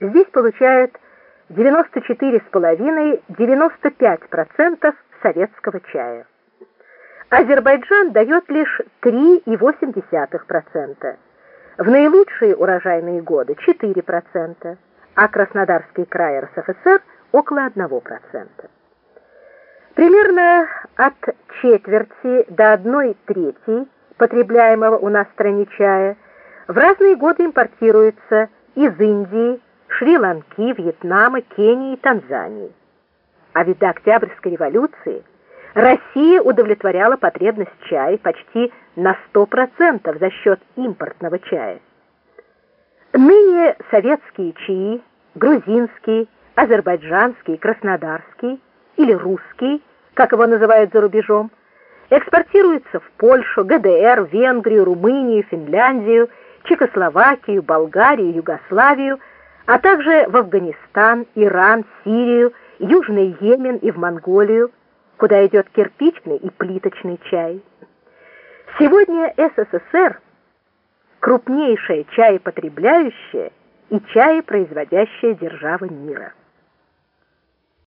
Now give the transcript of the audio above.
здесь получают 94,5-95% советского чая. Азербайджан дает лишь 3,8%, в наилучшие урожайные годы 4%, а Краснодарский край РСФСР около 1%. Примерно от четверти до одной трети потребляемого у нас в стране чая в разные годы импортируется из Индии, Шри-Ланки, Вьетнама, Кении и Танзании. А ведь до Октябрьской революции Россия удовлетворяла потребность чая почти на 100% за счет импортного чая. Ныне советские чаи, грузинский, азербайджанский, краснодарский или русский, как его называют за рубежом, экспортируются в Польшу, ГДР, Венгрию, Румынию, Финляндию, Чехословакию, Болгарию, Югославию, а также в Афганистан, Иран, Сирию, Южный Йемен и в Монголию, куда идет кирпичный и плиточный чай. Сегодня СССР крупнейшая чаепотребляющая и чаепроизводящая держава мира.